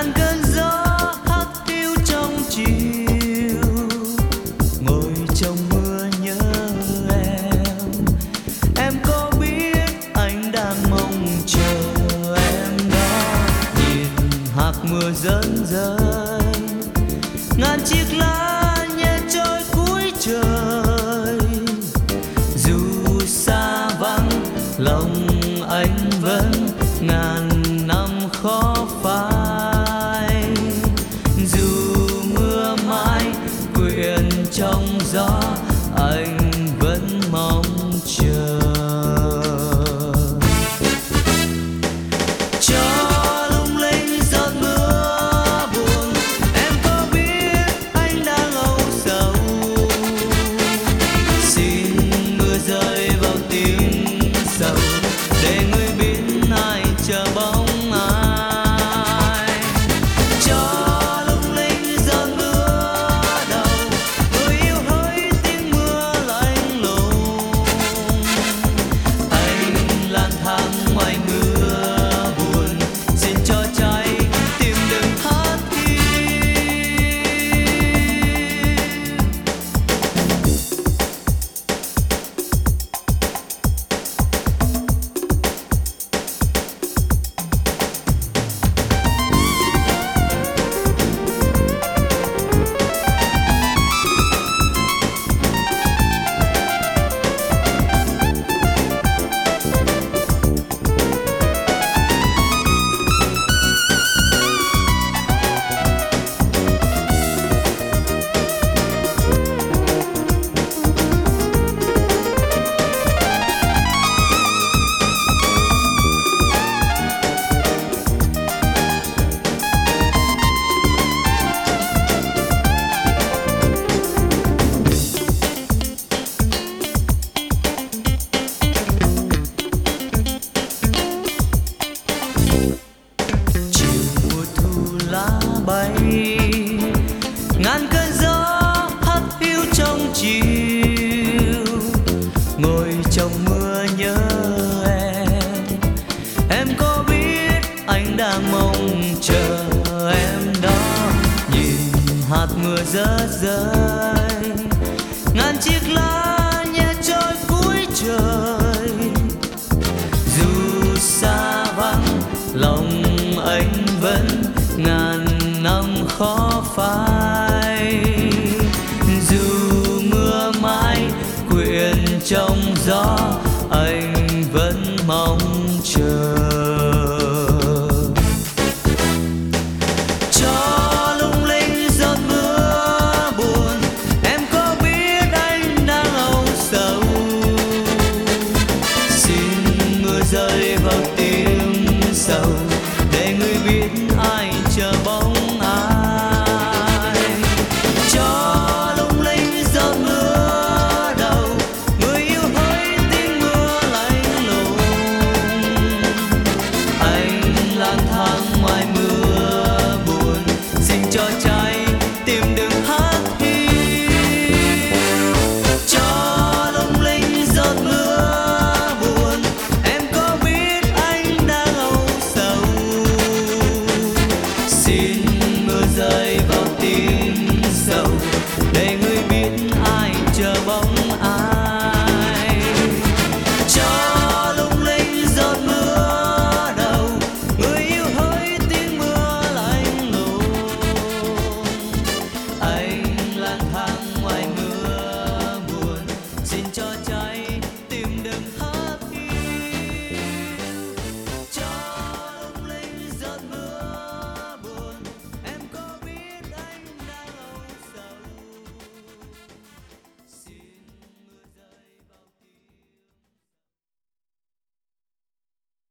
ngàn cơn gió hát tiêu trong chiều. Ngồi trong mưa nhớ em. Em có biết anh đang mong chờ em đó. Nhìn hạt mưa dần ngàn chiếc lá chiều. Ngồi trong mưa nhớ em. Em có biết anh đang mong chờ em đó. Nhìn hạt mưa rơi rơi. lang thang ngoài mưa